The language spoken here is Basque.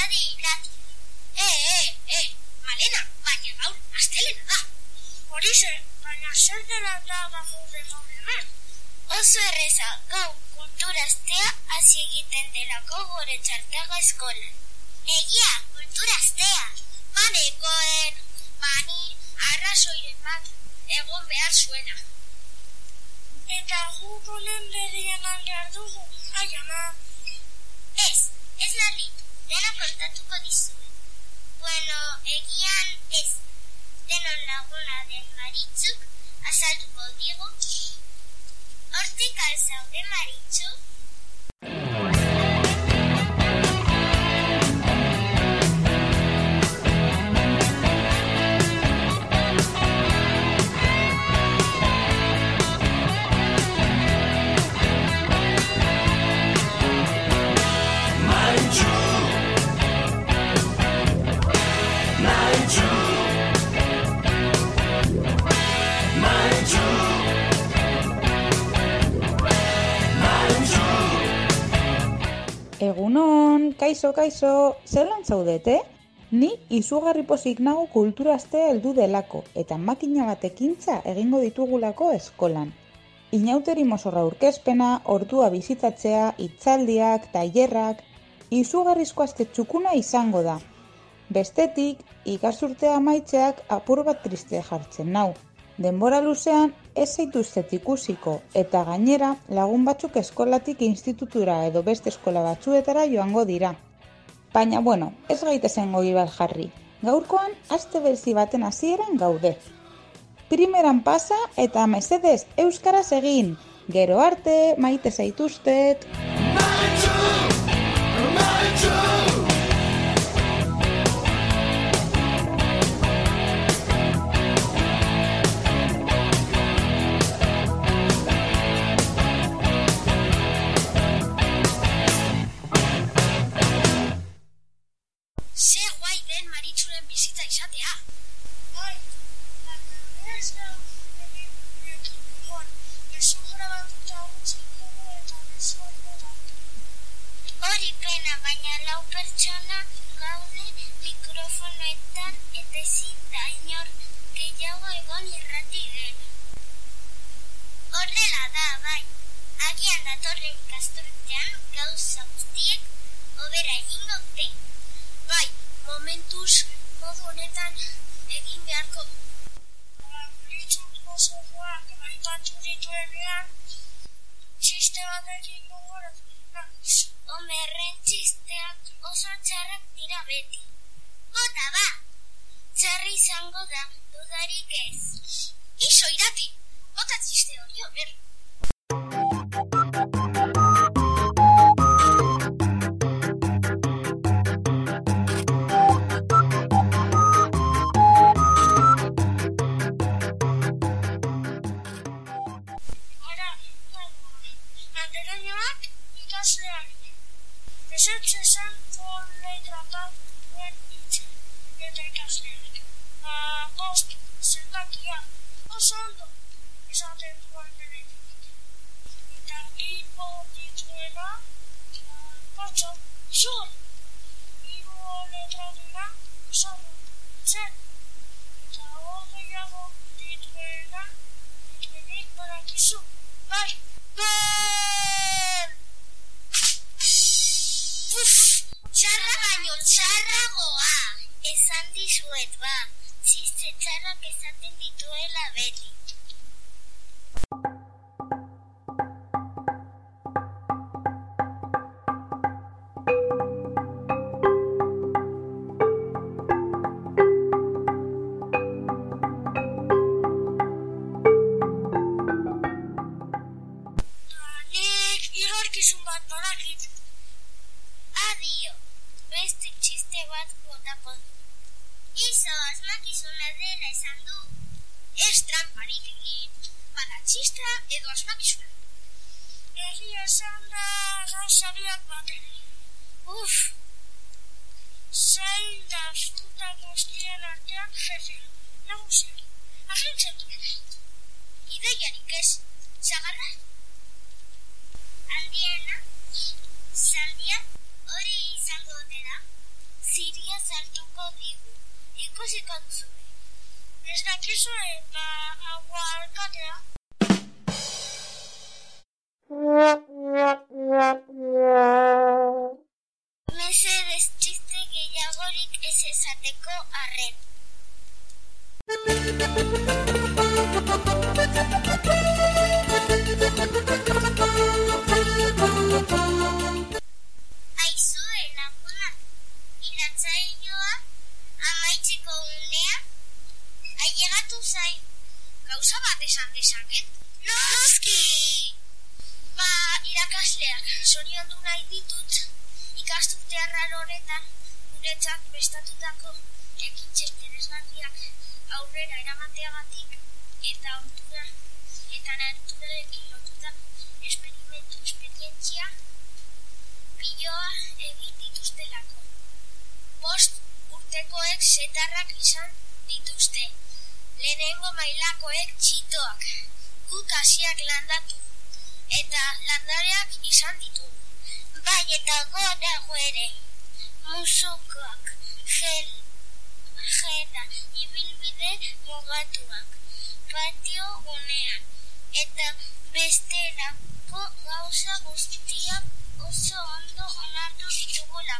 Irrati, irrati. E, e, e, malena, baina gaur, astelena da. Hori zer, baina zer dela da gaur demon hemen? Oso erreza, gaur kultura astea hasi egiten delako gure txartaga eskola. Egia, kultura astea. Manekoen, mani, arrazoiren bat, egon behar zuena. Eta gu honen berrien handiar dugu, ai kontatuko dizuen. Bueno, egian ez, denon laguna den maritzuk, azalduko digu. Hortik alzaude maritzu, kaixo, kaixo, zelan zaudete? Ni izugarri pozik nago kulturaztea heldu delako eta makina batekintza egingo ditugulako eskolan. Inauteri mozorra urkezpena, ordua bizitatzea, itzaldiak, tailerrak, izugarrizko aste txukuna izango da. Bestetik, ikasturtea amaitzeak apur bat triste jartzen nau. Denbora luzean ez zaituztet ikusiko eta gainera lagun batzuk eskolatik institutura edo beste eskola batzuetara joango dira. Baina bueno, ez gaitezen gogi bat jarri. Gaurkoan aste berezi baten hasieran gaude. Primeran pasa eta mesedez euskaraz egin. Gero arte, maite zaituztet. Maritzuren bizitza izatea. Bai, baina ez da gurekin egon. Ezin grabatuta utzi dugu eta da. Hori pena, baina lau pertsona gaude mikrofonoetan eta ezin da inor gehiago egon irrati den. Horrela da, bai. Agian datorren ikasturtean gauza guztiek hobera egingo. Bai, momentuz modu honetan egin beharko du. Maritzut mozorroak aipatu dituenean, txiste batekin gogoratu nahiz. Omerren txisteak oso txarrak dira beti. Bota ba, Txarri izango da, dudarik ez. iso irati, oso ondo, esaten du Andereñoak. Eta hipo dituena, ba, patxo, zur. Hiru letra dira, oso ondo, zen. Eta hogeiago dituena, dituenik badakizu, bai. Gol! Uf, txarra baino txarragoa. Esan dizuet ba, txiste txarrak esaten dituela beti. Iso, asmakizuna dela esan du. Ez tramparik egin, txistra edo asmakizuna. Egia esan da gauzariak bat egin. Uf, Zein da fruta guztien artean jefe, nagusia, agintzen du. ideiarik ez, zagarra? Aldiena, zaldia, hori izango ote da? Ziria sartuko digu. Ikusiko duzu. Ez dakizu eta agua alkatea. Mesedez txiste gehiagorik ez esateko arren. Zain. Gauza bat esan dezaket? Noski! Ba, irakasleak, zoriondu nahi ditut, ikasturte arraro honetan, guretzat prestatutako ekintze interesgarriak aurrera eramateagatik eta ontura eta naturarekin lotutako esperimentu esperientzia piloa egin dituztelako. Bost urtekoek setarrak izan dituzte. Lehenengo mailakoek txitoak. Guk hasiak landatu eta landareak izan ditugu. Bai eta gorago ere, musukoak, gel, jena, ibilbide mugatuak, patio gunean, eta bestelako gauza guztiak oso ondo onartu gauza